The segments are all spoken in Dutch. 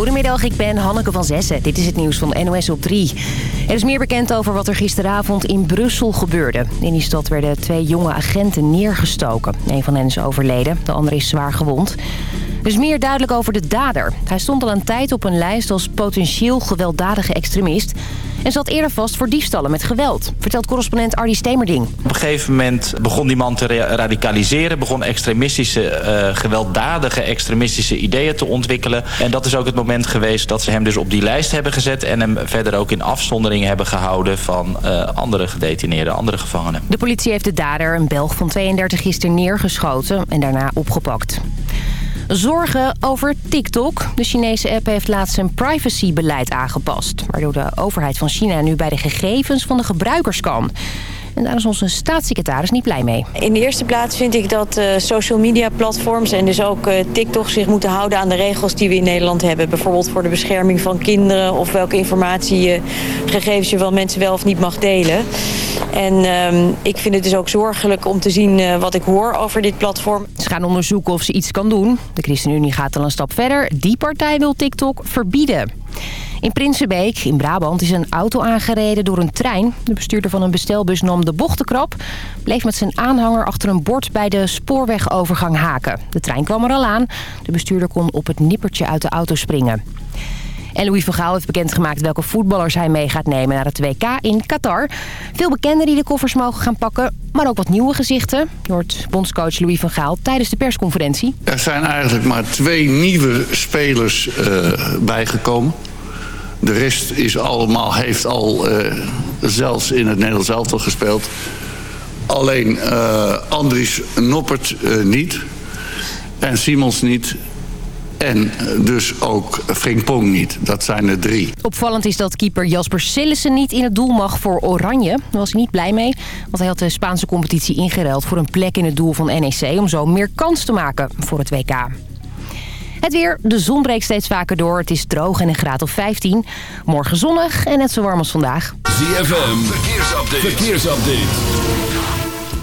Goedemiddag, ik ben Hanneke van Zessen. Dit is het nieuws van NOS op 3. Er is meer bekend over wat er gisteravond in Brussel gebeurde. In die stad werden twee jonge agenten neergestoken. Een van hen is overleden, de andere is zwaar gewond. Er is meer duidelijk over de dader. Hij stond al een tijd op een lijst als potentieel gewelddadige extremist... en zat eerder vast voor diefstallen met geweld, vertelt correspondent Ardy Stemerding. Op een gegeven moment begon die man te radicaliseren... begon extremistische, uh, gewelddadige extremistische ideeën te ontwikkelen. En dat is ook het moment geweest dat ze hem dus op die lijst hebben gezet... en hem verder ook in afzondering hebben gehouden van uh, andere gedetineerden, andere gevangenen. De politie heeft de dader, een Belg van 32, gisteren neergeschoten en daarna opgepakt. Zorgen over TikTok. De Chinese app heeft laatst zijn privacybeleid aangepast... waardoor de overheid van China nu bij de gegevens van de gebruikers kan... En daar is onze staatssecretaris niet blij mee. In de eerste plaats vind ik dat uh, social media platforms en dus ook uh, TikTok zich moeten houden aan de regels die we in Nederland hebben. Bijvoorbeeld voor de bescherming van kinderen of welke informatie je, gegevens je wel mensen wel of niet mag delen. En uh, ik vind het dus ook zorgelijk om te zien uh, wat ik hoor over dit platform. Ze gaan onderzoeken of ze iets kan doen. De ChristenUnie gaat al een stap verder. Die partij wil TikTok verbieden. In Prinsenbeek, in Brabant, is een auto aangereden door een trein. De bestuurder van een bestelbus nam de bochtenkrap. Bleef met zijn aanhanger achter een bord bij de spoorwegovergang haken. De trein kwam er al aan. De bestuurder kon op het nippertje uit de auto springen. En Louis van Gaal heeft bekendgemaakt welke voetballers hij mee gaat nemen naar het WK in Qatar. Veel bekenden die de koffers mogen gaan pakken, maar ook wat nieuwe gezichten. Je hoort bondscoach Louis van Gaal tijdens de persconferentie. Er zijn eigenlijk maar twee nieuwe spelers uh, bijgekomen. De rest is allemaal, heeft al uh, zelfs in het Nederlands elftal gespeeld. Alleen uh, Andries Noppert uh, niet. En Simons niet. En dus ook Frimpong niet. Dat zijn er drie. Opvallend is dat keeper Jasper Sillissen niet in het doel mag voor Oranje. Daar was hij niet blij mee. Want hij had de Spaanse competitie ingeruild voor een plek in het doel van NEC... om zo meer kans te maken voor het WK. Het weer, de zon breekt steeds vaker door. Het is droog en een graad of 15. Morgen zonnig en net zo warm als vandaag. ZFM, verkeersupdate. verkeersupdate.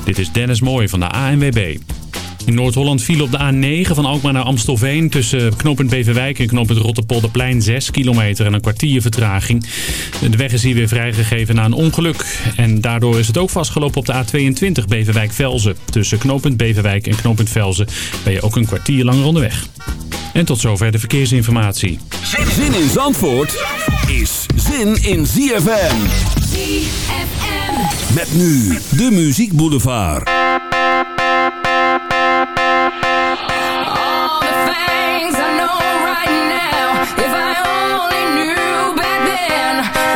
Dit is Dennis Mooij van de ANWB. In Noord-Holland viel op de A9 van Alkmaar naar Amstelveen... tussen knooppunt Beverwijk en knooppunt Rotterpolderplein 6 kilometer en een kwartier vertraging. De weg is hier weer vrijgegeven na een ongeluk. En daardoor is het ook vastgelopen op de A22 Beverwijk-Velzen. Tussen knooppunt Beverwijk en knooppunt Velzen ben je ook een kwartier langer onderweg. En tot zover de verkeersinformatie. Zin in Zandvoort is zin in ZFM. ZFM. Met nu de Muziek Boulevard.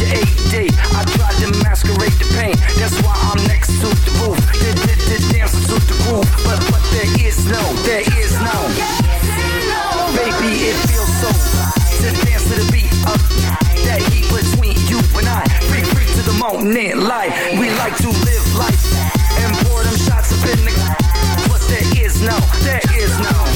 Your AD. I tried to masquerade the pain. That's why I'm next to the roof. The, the, the dancing to the groove. But, but there is no, there is no. Baby, it feels so to dance to the beat of that heat between you and I. Free, free to the moment, light. We like to live life and pour them shots up in the. But there is no, there is no.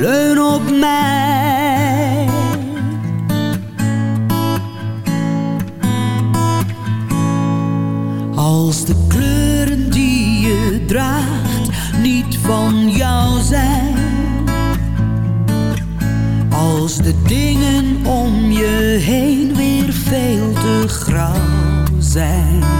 leun op mij. Als de kleuren die je draagt niet van jou zijn. Als de dingen om je heen weer veel te grauw zijn.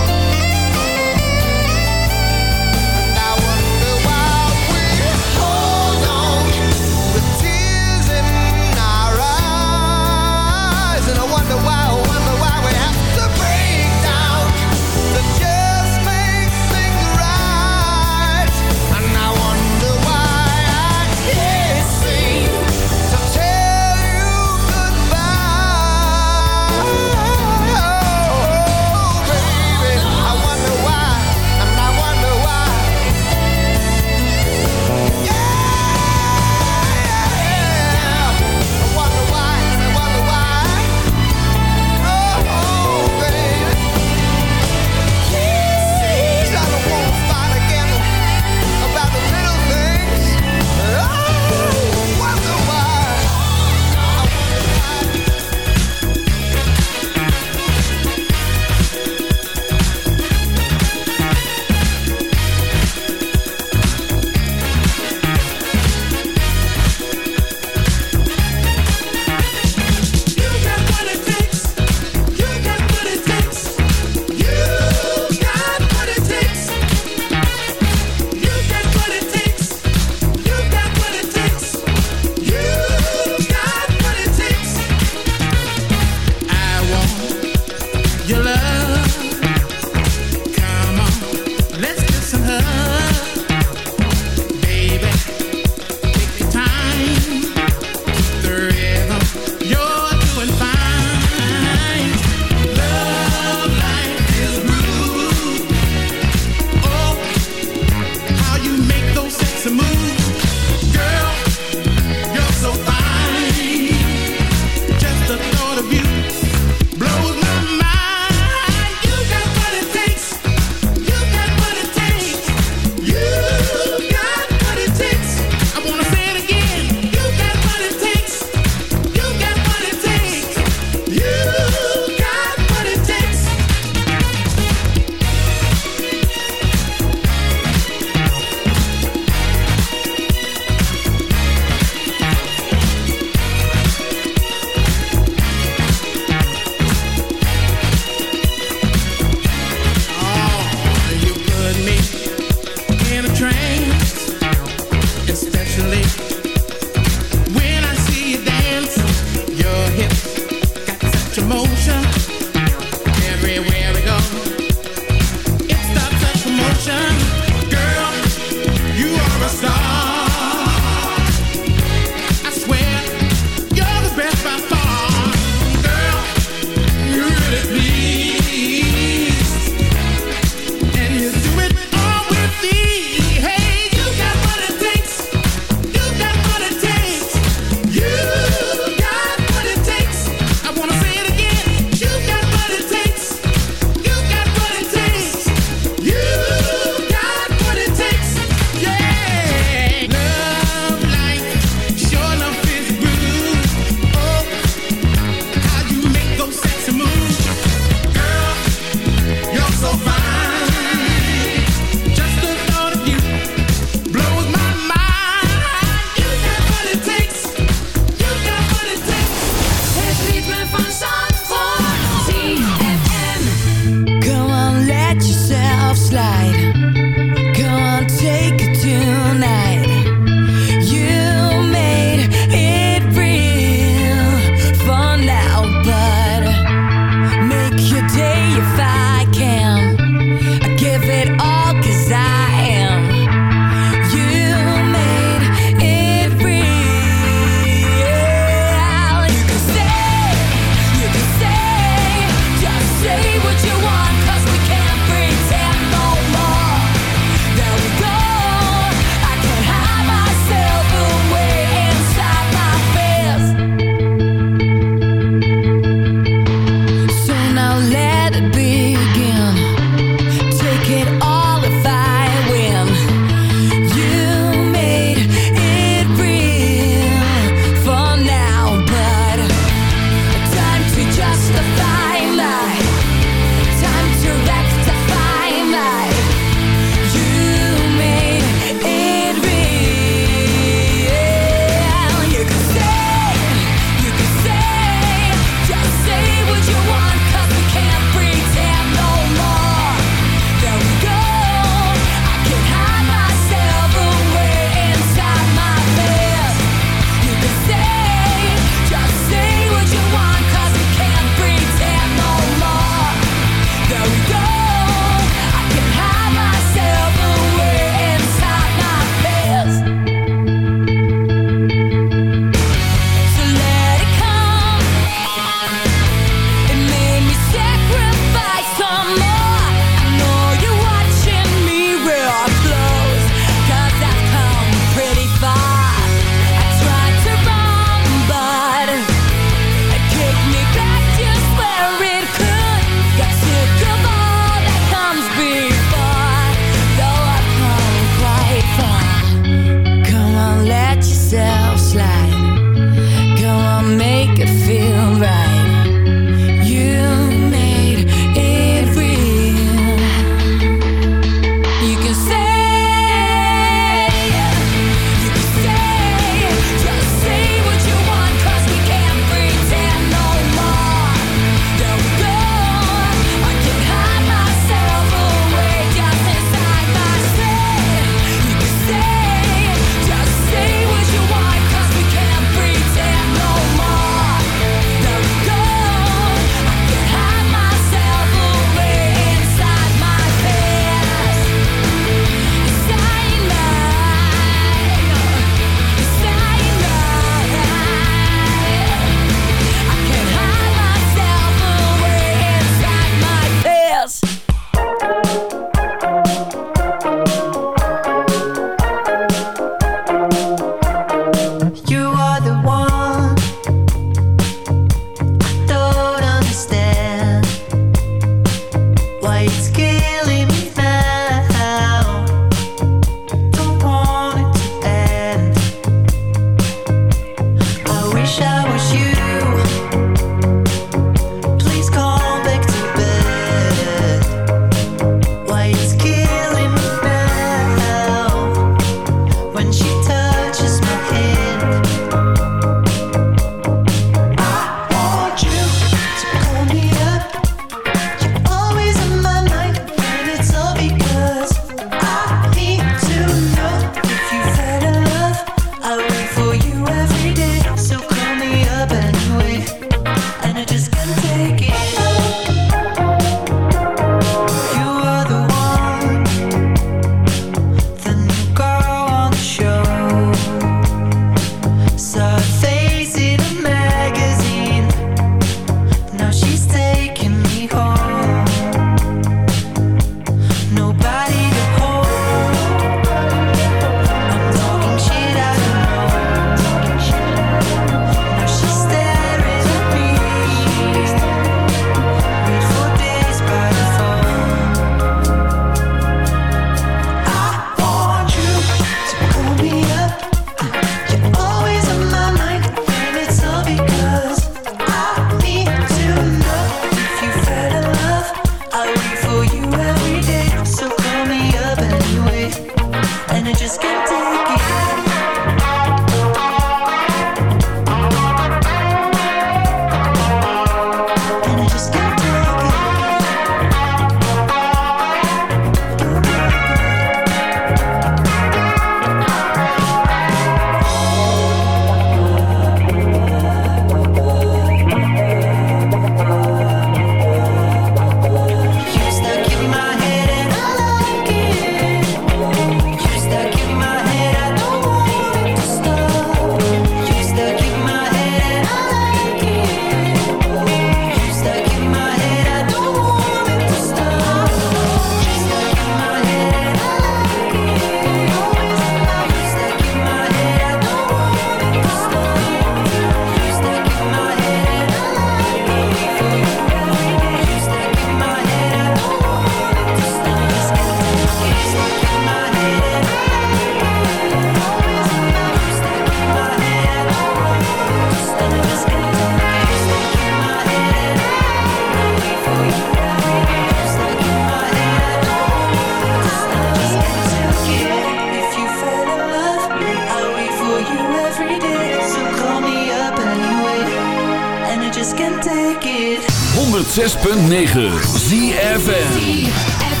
Can take it. 106.9 ZFN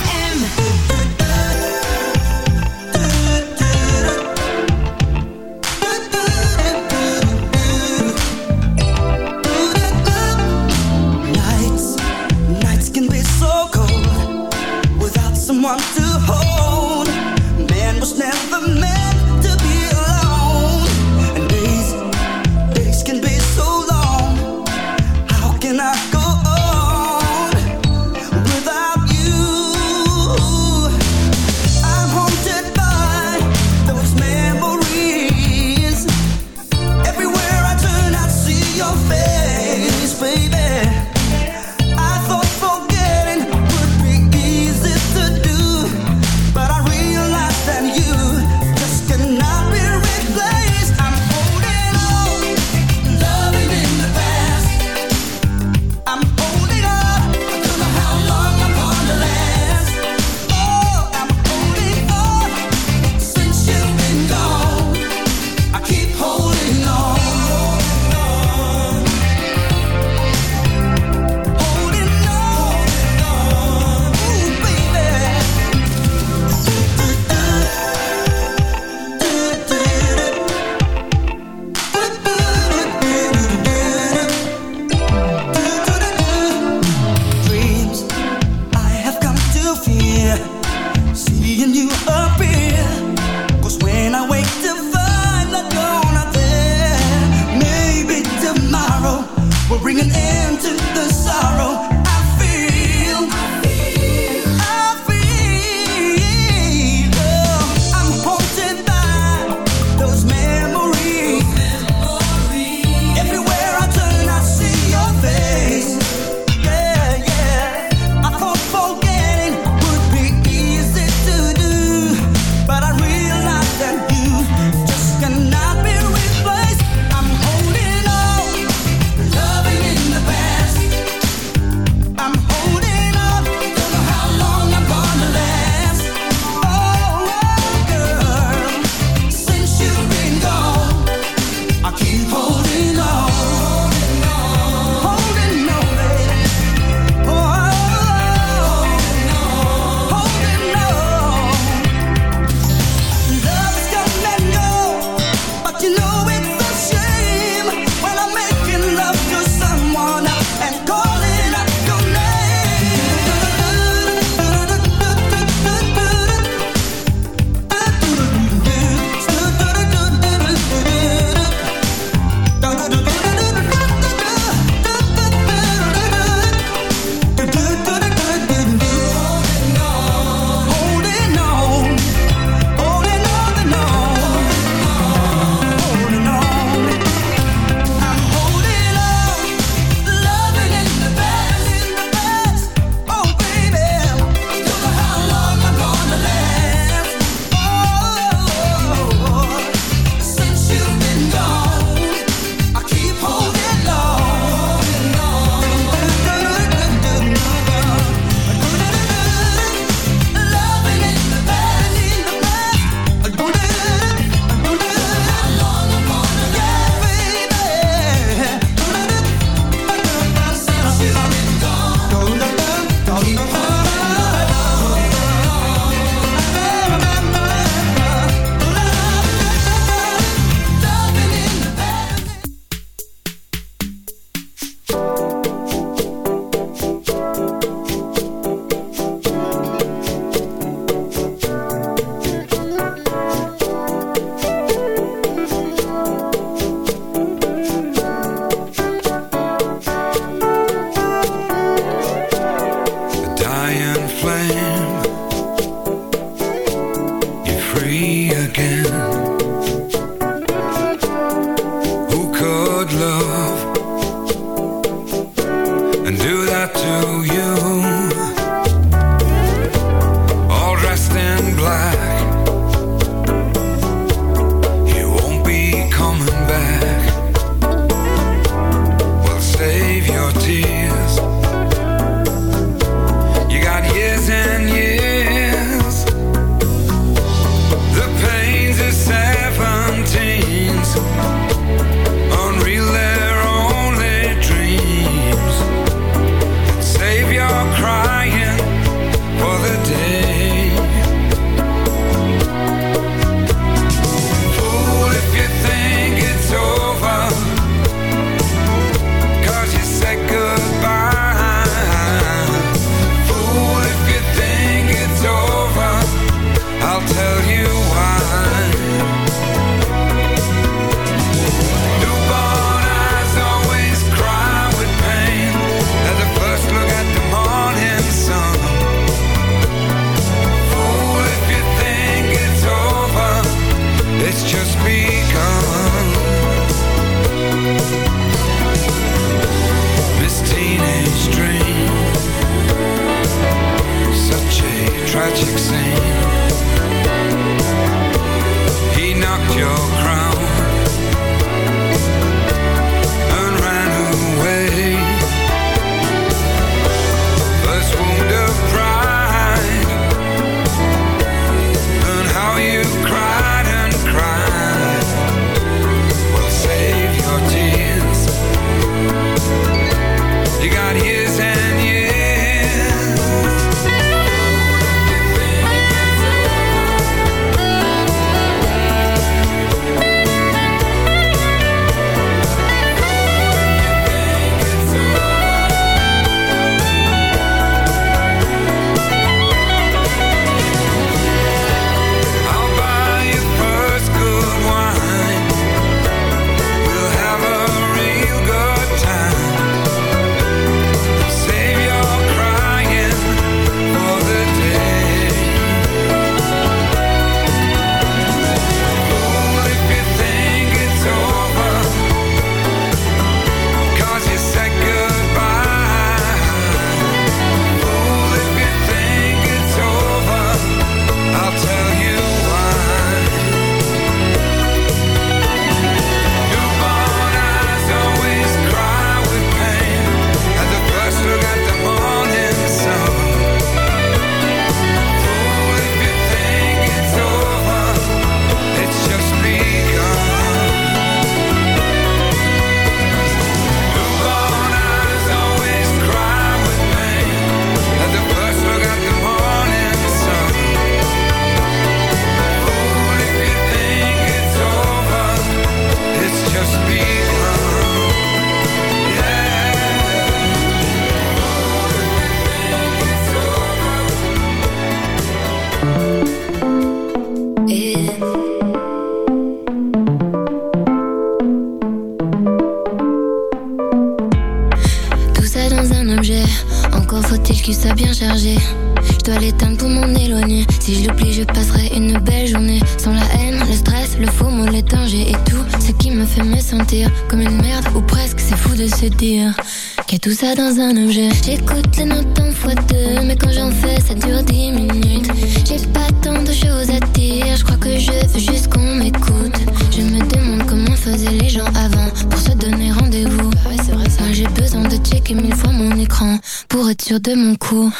de mon cou.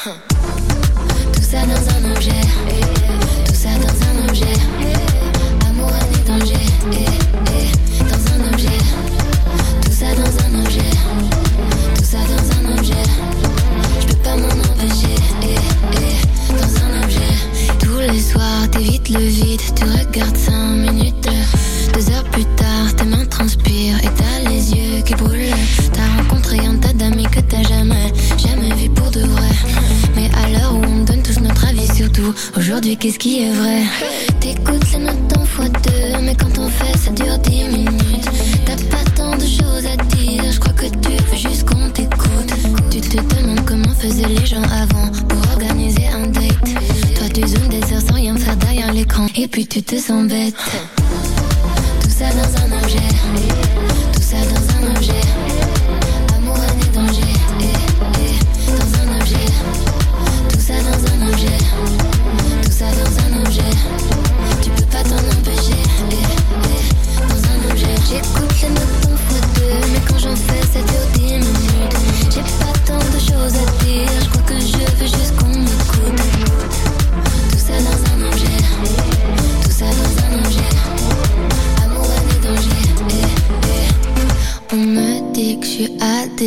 et puis tu te sens bête. Tout ça dans un objet.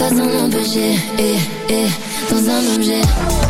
pas un objet, et, eh, dans un objet.